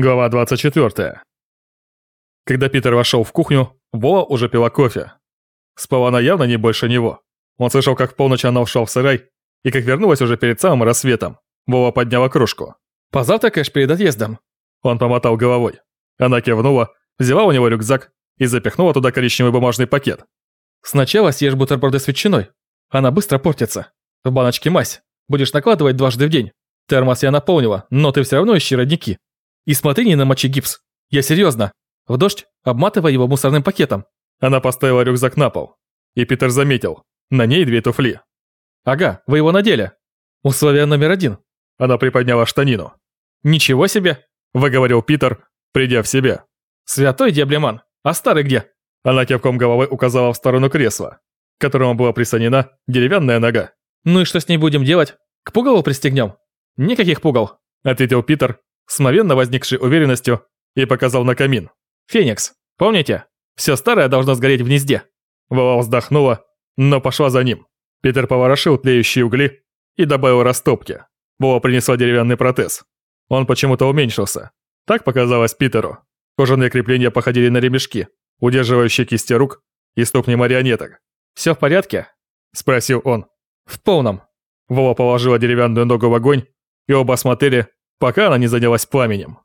Глава 24. Когда Питер вошел в кухню, Вова уже пила кофе. Спала она явно не больше него. Он слышал, как в полночь она ушла в сарай, и как вернулась уже перед самым рассветом. Вова подняла кружку. «Позавтракаешь перед отъездом?» Он помотал головой. Она кивнула, взяла у него рюкзак и запихнула туда коричневый бумажный пакет. «Сначала съешь бутерброды с ветчиной. Она быстро портится. В баночке мазь. Будешь накладывать дважды в день. Термос я наполнила, но ты все равно ищи родники. И смотри, не намочи гипс. Я серьезно. В дождь обматывай его мусорным пакетом. Она поставила рюкзак на пол. И Питер заметил. На ней две туфли. Ага, вы его надели. Условие номер один. Она приподняла штанину. Ничего себе, выговорил Питер, придя в себя. Святой диаблеман, а старый где? Она кивком головы указала в сторону кресла, к которому была присоединена деревянная нога. Ну и что с ней будем делать? К пугалу пристегнем? Никаких пугал, ответил Питер, с мгновенно возникшей уверенностью и показал на камин. «Феникс, помните? Все старое должно сгореть в гнезде». Вова вздохнула, но пошла за ним. Питер поворошил тлеющие угли и добавил растопки. Вова принесла деревянный протез. Он почему-то уменьшился. Так показалось Питеру. Кожаные крепления походили на ремешки, удерживающие кисти рук и ступни марионеток. «Все в порядке?» – спросил он. «В полном». Вова положила деревянную ногу в огонь, и оба смотрели, пока она не занялась пламенем.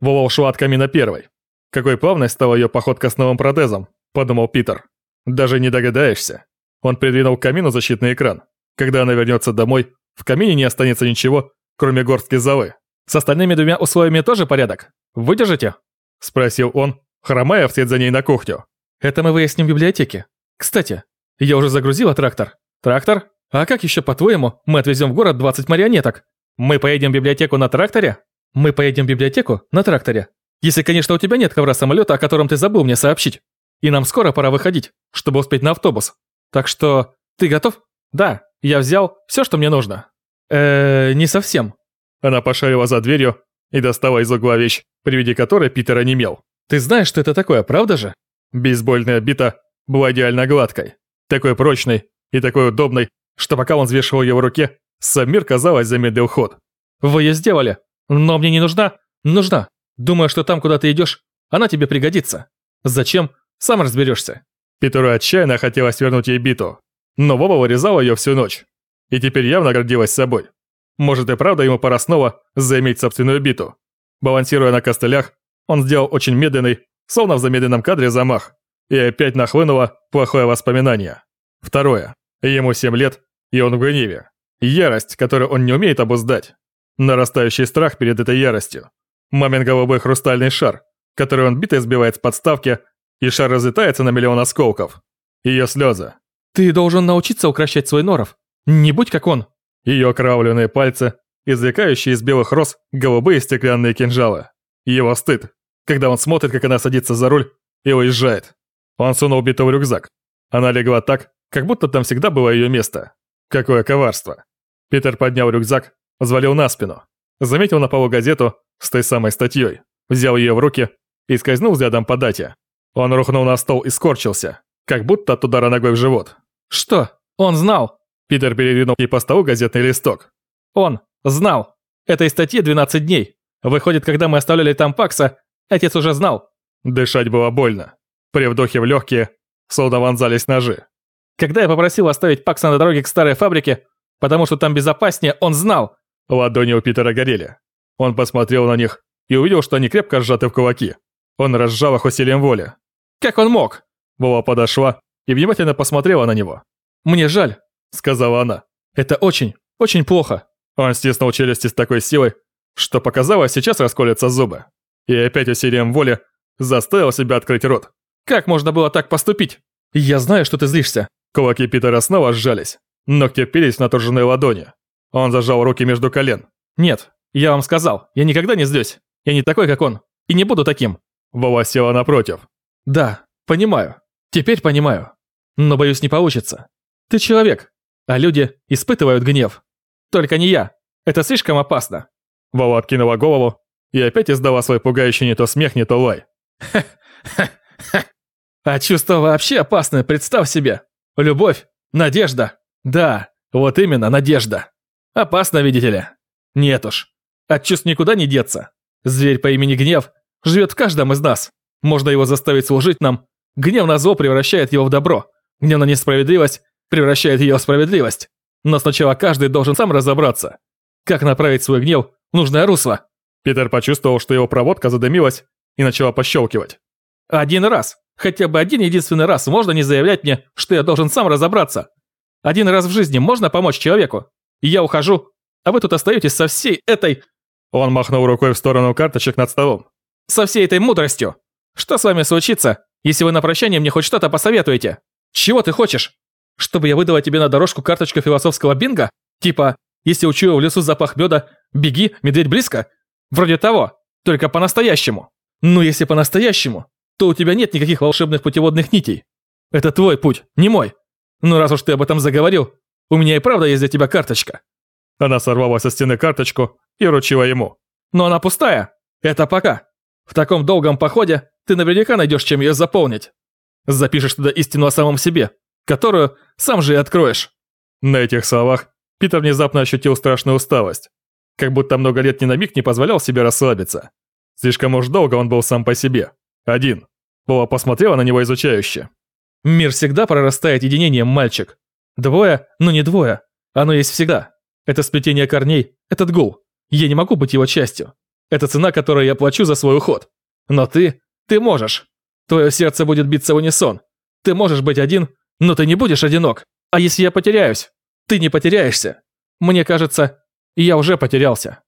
Вова ушла от камина первой. Какой плавной стала ее походка с новым протезом, подумал Питер. Даже не догадаешься. Он придвинул к камину защитный экран. Когда она вернется домой, в камине не останется ничего, кроме горстки золы. С остальными двумя условиями тоже порядок? Выдержите? Спросил он, хромая вслед за ней на кухню. Это мы выясним в библиотеке. Кстати, я уже загрузила трактор. Трактор? А как еще, по-твоему, мы отвезем в город 20 марионеток? Мы поедем в библиотеку на тракторе? Мы поедем в библиотеку на тракторе. Если, конечно, у тебя нет ковра самолета, о котором ты забыл мне сообщить. И нам скоро пора выходить, чтобы успеть на автобус. Так что, ты готов? Да, я взял все, что мне нужно. э не совсем. Она пошарила за дверью и достала из угла вещь, при виде которой Питер онемел. Ты знаешь, что это такое, правда же? Бейсбольная бита была идеально гладкой, такой прочной и такой удобной, что пока он взвешивал ее в руке, Самир, казалось, замедлил ход. «Вы ее сделали, но мне не нужна. Нужна. Думаю, что там, куда ты идешь, она тебе пригодится. Зачем? Сам разберешься». Питеру отчаянно хотелось вернуть ей биту, но Вова вырезала ее всю ночь. И теперь явно гордилась собой. Может и правда ему пора снова заиметь собственную биту. Балансируя на костылях, он сделал очень медленный, словно в замедленном кадре замах, и опять нахлынуло плохое воспоминание. Второе. Ему 7 лет, и он в гневе. Ярость, которую он не умеет обуздать. Нарастающий страх перед этой яростью. Мамин голубой хрустальный шар, который он битой сбивает с подставки, и шар разлетается на миллион осколков. Ее слезы. «Ты должен научиться укращать свой норов. Не будь как он». Ее окровавленные пальцы, извлекающие из белых роз голубые стеклянные кинжалы. Его стыд, когда он смотрит, как она садится за руль и уезжает. Он сунул биту в рюкзак. Она легла так, как будто там всегда было ее место. Какое коварство. Питер поднял рюкзак, взвалил на спину. Заметил на полу газету с той самой статьей, взял ее в руки и скользнул взглядом по дате. Он рухнул на стол и скорчился, как будто от удара ногой в живот. «Что? Он знал?» Питер передвинул ей по столу газетный листок. «Он знал. Этой статье 12 дней. Выходит, когда мы оставляли там Пакса, отец уже знал». Дышать было больно. При вдохе в легкие словно вонзались ножи. Когда я попросил оставить Пакса на дороге к старой фабрике, потому что там безопаснее, он знал. Ладони у Питера горели. Он посмотрел на них и увидел, что они крепко сжаты в кулаки. Он разжал их усилием воли. «Как он мог?» Вова подошла и внимательно посмотрела на него. «Мне жаль», — сказала она. «Это очень, очень плохо». Он стиснул челюсти с такой силой, что показалось, сейчас расколются зубы. И опять усилием воли заставил себя открыть рот. «Как можно было так поступить?» «Я знаю, что ты злишься». Кулаки Питера снова сжались. Ногти впились в наторженные ладони. Он зажал руки между колен. «Нет, я вам сказал, я никогда не злюсь. Я не такой, как он. И не буду таким». Вова села напротив. «Да, понимаю. Теперь понимаю. Но, боюсь, не получится. Ты человек, а люди испытывают гнев. Только не я. Это слишком опасно». Вова откинула голову и опять издала свой пугающий не то смех, не то лай. «Ха-ха-ха! А чувство вообще опасное, представь себе. Любовь, надежда, да, вот именно, надежда. Опасно, видите ли? Нет уж. От чувств никуда не деться. Зверь по имени Гнев живет в каждом из нас. Можно его заставить служить нам. Гнев на зло превращает его в добро. Гнев на несправедливость превращает ее в справедливость. Но сначала каждый должен сам разобраться, как направить свой гнев в нужное русло. Питер почувствовал, что его проводка задымилась и начала пощелкивать. Один раз, хотя бы один единственный раз можно не заявлять мне, что я должен сам разобраться. Один раз в жизни можно помочь человеку. Я ухожу, а вы тут остаетесь со всей этой... Он махнул рукой в сторону карточек над столом. Со всей этой мудростью. Что с вами случится, если вы на прощание мне хоть что-то посоветуете? Чего ты хочешь? Чтобы я выдала тебе на дорожку карточку философского бинга? Типа, если учуял в лесу запах меда, беги, медведь близко? Вроде того, только по-настоящему. Ну, если по-настоящему, то у тебя нет никаких волшебных путеводных нитей. Это твой путь, не мой. Ну, раз уж ты об этом заговорил, у меня и правда есть для тебя карточка. Она сорвала со стены карточку и вручила ему. Но она пустая. Это пока. В таком долгом походе ты наверняка найдешь, чем ее заполнить. Запишешь туда истину о самом себе, которую сам же и откроешь». На этих словах Питер внезапно ощутил страшную усталость. Как будто много лет ни на миг не позволял себе расслабиться. Слишком уж долго он был сам по себе. Один. Пола посмотрела на него изучающе. «Мир всегда прорастает единением, мальчик. Двое, но не двое. Оно есть всегда. Это сплетение корней, этот гул. Я не могу быть его частью. Это цена, которую я плачу за свой уход. Но ты, ты можешь. Твое сердце будет биться в унисон. Ты можешь быть один, но ты не будешь одинок. А если я потеряюсь? Ты не потеряешься. Мне кажется, я уже потерялся».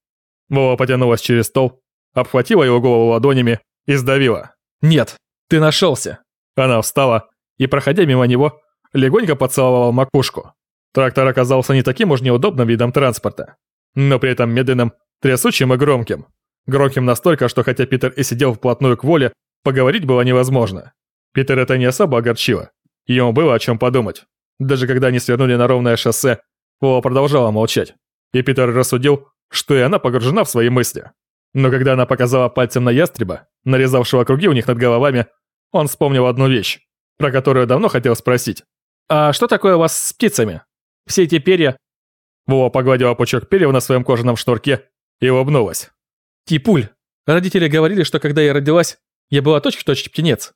Вова потянулась через стол, обхватила его голову ладонями и сдавила. «Нет, ты нашелся». Она встала и, проходя мимо него, легонько поцеловала макушку. Трактор оказался не таким уж неудобным видом транспорта, но при этом медленным, трясучим и громким. Громким настолько, что хотя Питер и сидел вплотную к воле, поговорить было невозможно. Питер это не особо огорчило. Ему было о чем подумать. Даже когда они свернули на ровное шоссе, Вова продолжала молчать. И Питер рассудил, что и она погружена в свои мысли. Но когда она показала пальцем на ястреба, нарезавшего круги у них над головами, он вспомнил одну вещь, про которую давно хотел спросить. «А что такое у вас с птицами? Все эти перья...» Вова погладила пучок перьев на своем кожаном шнурке и улыбнулась. Типуль. Родители говорили, что когда я родилась, я была точь-в-точь -точь птенец.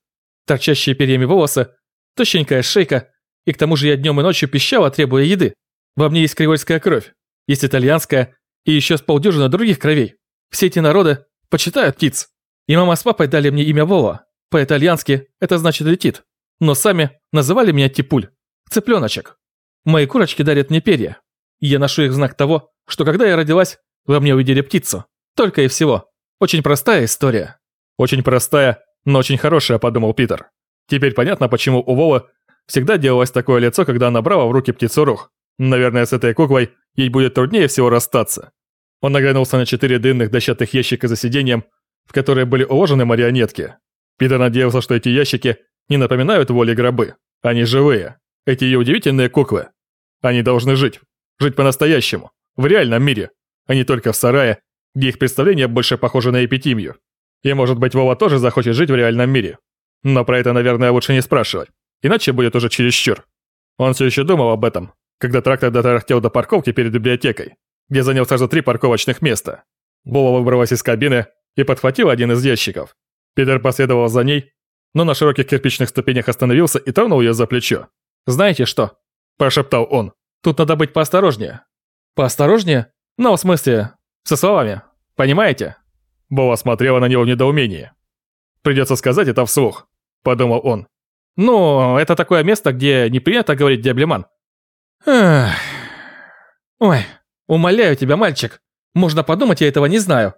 Торчащие перьями волосы, тощенькая шейка, и к тому же я днем и ночью пищала, требуя еды. Во мне есть кривольская кровь, есть итальянская и еще с полдюжины других кровей. Все эти народы почитают птиц. И мама с папой дали мне имя Вова. По-итальянски это значит «летит». Но сами называли меня Типуль, цыпленочек. Мои курочки дарят мне перья. Я ношу их в знак того, что когда я родилась, во мне увидели птицу. Только и всего. Очень простая история. Очень простая, но очень хорошая, подумал Питер. Теперь понятно, почему у Вовы всегда делалось такое лицо, когда она брала в руки птицу рух. Наверное, с этой куклой ей будет труднее всего расстаться. Он наглянулся на четыре длинных дощатых ящика за сиденьем, в которые были уложены марионетки. Питер надеялся, что эти ящики не напоминают воли гробы. Они живые. Эти ее удивительные куклы. Они должны жить. Жить по-настоящему. В реальном мире. А не только в сарае где их представление больше похоже на эпитимию. И может быть Вова тоже захочет жить в реальном мире. Но про это, наверное, лучше не спрашивать, иначе будет уже чересчур. Он все еще думал об этом, когда трактор дотарахтел до парковки перед библиотекой, где занял сразу три парковочных места. Вова выбралась из кабины и подхватил один из ящиков. Питер последовал за ней, но на широких кирпичных ступенях остановился и тронул ее за плечо. «Знаете что?» – прошептал он. «Тут надо быть поосторожнее». «Поосторожнее? Ну, в смысле, со словами. Понимаете? Бова смотрела на него в недоумении. Придется сказать это вслух, подумал он. Ну, это такое место, где не принято говорить диаблеман. Эх. Ой, умоляю тебя, мальчик. Можно подумать, я этого не знаю.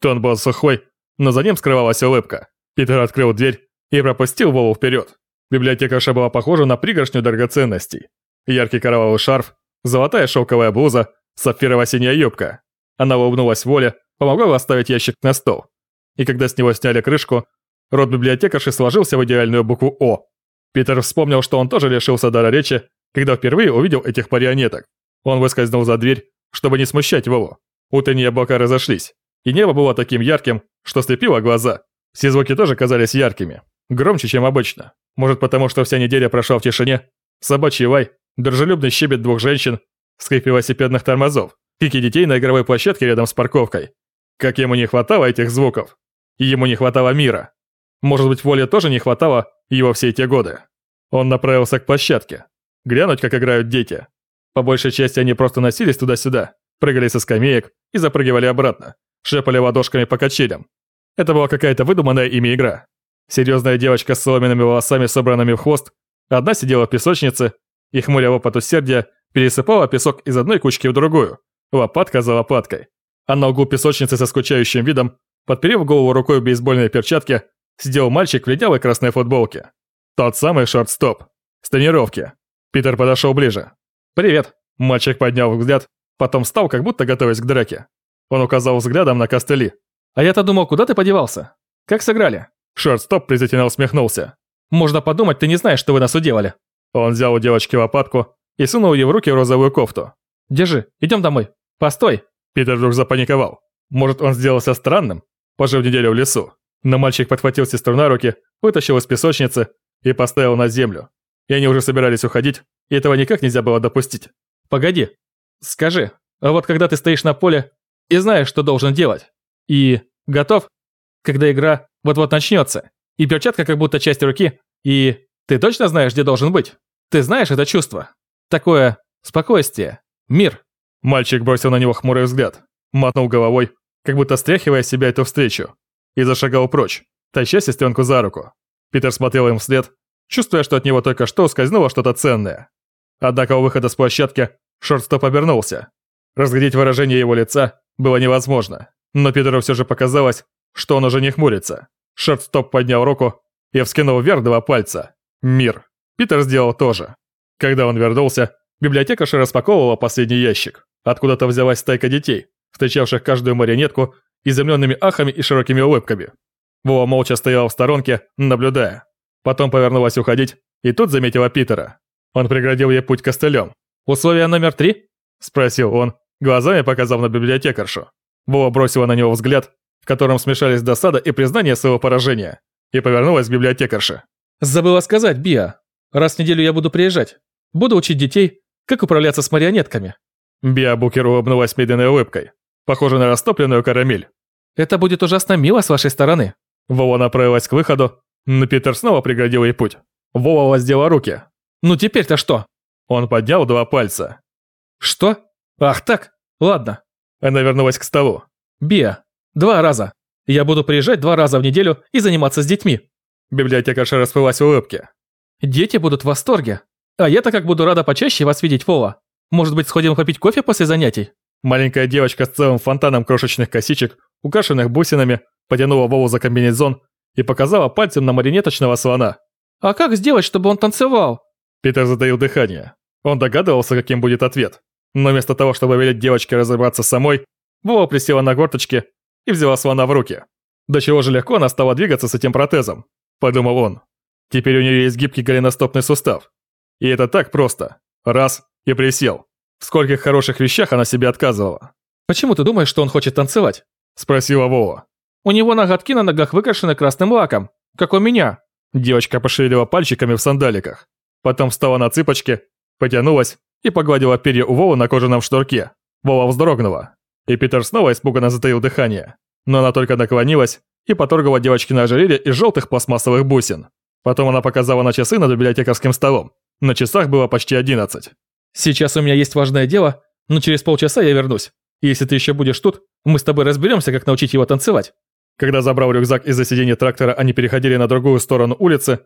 Тон был сухой, но за ним скрывалась улыбка. Питер открыл дверь и пропустил Вову вперед. Библиотекарша была похожа на пригоршню драгоценностей. Яркий коралловый шарф, золотая шелковая блуза, сапфирово-синяя юбка. Она улыбнулась Воле, помогла поставить ящик на стол. И когда с него сняли крышку, рот библиотекарши сложился в идеальную букву «О». Питер вспомнил, что он тоже лишился дара речи, когда впервые увидел этих марионеток. Он выскользнул за дверь, чтобы не смущать Вову. Утренние облака разошлись, и небо было таким ярким, что слепило глаза. Все звуки тоже казались яркими, громче, чем обычно. Может потому, что вся неделя прошла в тишине. Собачий лай, дружелюбный щебет двух женщин, скрип велосипедных тормозов, крики детей на игровой площадке рядом с парковкой. Как ему не хватало этих звуков. И ему не хватало мира. Может быть, воли тоже не хватало его все эти годы. Он направился к площадке. Глянуть, как играют дети. По большей части они просто носились туда-сюда, прыгали со скамеек и запрыгивали обратно, шепали ладошками по качелям. Это была какая-то выдуманная ими игра. Серьезная девочка с соломенными волосами, собранными в хвост, одна сидела в песочнице и, хмуря опыт усердия, пересыпала песок из одной кучки в другую, лопатка за лопаткой. А на углу песочницы со скучающим видом, подперев голову рукой в бейсбольной перчатке, сидел мальчик в ледявой красной футболке. Тот самый шорт-стоп. С тренировки. Питер подошел ближе. «Привет». Мальчик поднял взгляд, потом встал, как будто готовясь к драке. Он указал взглядом на костыли. «А я-то думал, куда ты подевался? Как сыграли?» Шорт-стоп презрительно усмехнулся. «Можно подумать, ты не знаешь, что вы нас уделали». Он взял у девочки лопатку и сунул ей в руки розовую кофту. «Держи, идем домой. Постой!» Питер вдруг запаниковал. Может, он сделался странным, пожив неделю в лесу. Но мальчик подхватил сестру на руки, вытащил из песочницы и поставил на землю. И они уже собирались уходить, и этого никак нельзя было допустить. «Погоди, скажи, а вот когда ты стоишь на поле и знаешь, что должен делать, и готов, когда игра вот-вот начнется, и перчатка как будто часть руки, и ты точно знаешь, где должен быть? Ты знаешь это чувство? Такое спокойствие, мир». Мальчик бросил на него хмурый взгляд, мотнул головой, как будто стряхивая с себя эту встречу, и зашагал прочь, таща сестренку за руку. Питер смотрел им вслед, чувствуя, что от него только что ускользнуло что-то ценное. Однако у выхода с площадки Шортстоп обернулся. Разглядеть выражение его лица было невозможно, но Питеру все же показалось, что он уже не хмурится. Шортстоп поднял руку и вскинул вверх два пальца. Мир. Питер сделал то же. Когда он вернулся, библиотекарша распаковывала последний ящик. Откуда-то взялась стайка детей, встречавших каждую марионетку изумленными ахами и широкими улыбками. Вова молча стоял в сторонке, наблюдая. Потом повернулась уходить, и тут заметила Питера. Он преградил ей путь костылем. «Условие номер три?» – спросил он, глазами показав на библиотекаршу. Вова бросила на него взгляд, в котором смешались досада и признание своего поражения, и повернулась к библиотекарше. «Забыла сказать, Биа. Раз в неделю я буду приезжать. Буду учить детей, как управляться с марионетками». Биа Букер улыбнулась медленной улыбкой, похожей на растопленную карамель. «Это будет ужасно мило с вашей стороны». Вова направилась к выходу, но Питер снова преградил ей путь. Вова воздела руки. «Ну теперь-то что?» Он поднял два пальца. «Что? Ах так, ладно». Она вернулась к столу. «Биа, два раза. Я буду приезжать два раза в неделю и заниматься с детьми». Библиотекарша расплылась в улыбке. «Дети будут в восторге. А я-то как буду рада почаще вас видеть, Вова. Может быть, сходим попить кофе после занятий?» Маленькая девочка с целым фонтаном крошечных косичек, украшенных бусинами, потянула Вову за комбинезон и показала пальцем на маринеточного слона. «А как сделать, чтобы он танцевал?» Питер затаил дыхание. Он догадывался, каким будет ответ. Но вместо того, чтобы велеть девочке разобраться самой, Вова присела на горточки и взяла слона в руки. До чего же легко она стала двигаться с этим протезом, подумал он. Теперь у нее есть гибкий голеностопный сустав. И это так просто. Раз – и присел. В скольких хороших вещах она себе отказывала. «Почему ты думаешь, что он хочет танцевать?» – спросила Вова. У него ноготки на ногах выкрашены красным лаком, как у меня». Девочка пошевелила пальчиками в сандаликах. Потом встала на цыпочки, потянулась и погладила перья у Вовы на кожаном шнурке. Вова вздрогнула. И Питер снова испуганно затаил дыхание. Но она только наклонилась и поторгала девочки на ожерелье из желтых пластмассовых бусин. Потом она показала на часы над библиотекарским столом. На часах было почти одиннадцать. «Сейчас у меня есть важное дело, но через полчаса я вернусь. Если ты еще будешь тут, мы с тобой разберемся, как научить его танцевать». Когда забрал рюкзак из-за сиденья трактора, они переходили на другую сторону улицы.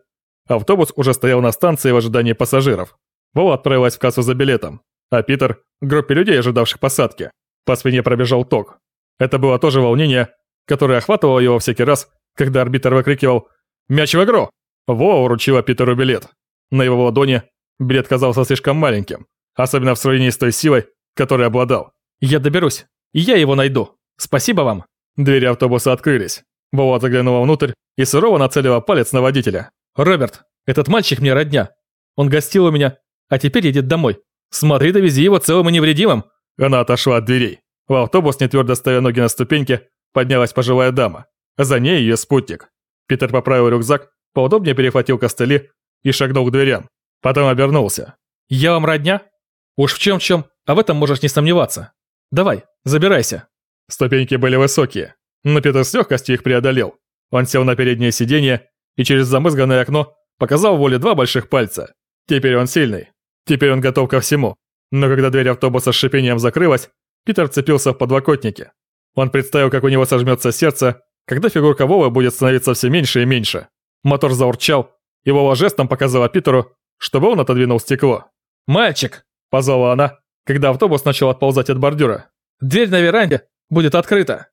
Автобус уже стоял на станции в ожидании пассажиров. Вова отправилась в кассу за билетом, а Питер – к группе людей, ожидавших посадки. По спине пробежал ток. Это было тоже волнение, которое охватывало его всякий раз, когда арбитр выкрикивал «Мяч в игру!». Вова вручила Питеру билет. На его ладони билет казался слишком маленьким, особенно в сравнении с той силой, которой обладал. «Я доберусь, и я его найду. Спасибо вам!» Двери автобуса открылись. Вова заглянула внутрь и сурово нацелила палец на водителя. «Роберт, этот мальчик мне родня. Он гостил у меня, а теперь едет домой. Смотри, довези его целым и невредимым». Она отошла от дверей. В автобус, не твердо ставя ноги на ступеньки, поднялась пожилая дама. За ней ее спутник. Питер поправил рюкзак, поудобнее перехватил костыли и шагнул к дверям. Потом обернулся. «Я вам родня? Уж в чем-чем, а в этом можешь не сомневаться. Давай, забирайся». Ступеньки были высокие, но Питер с легкостью их преодолел. Он сел на переднее сиденье и через замызганное окно показал Воле два больших пальца. Теперь он сильный. Теперь он готов ко всему. Но когда дверь автобуса с шипением закрылась, Питер цепился в подлокотники. Он представил, как у него сожмется сердце, когда фигурка Вовы будет становиться все меньше и меньше. Мотор заурчал, и Вова жестом показала Питеру, чтобы он отодвинул стекло. «Мальчик!» – позвала она, когда автобус начал отползать от бордюра. «Дверь на веранде будет открыта!»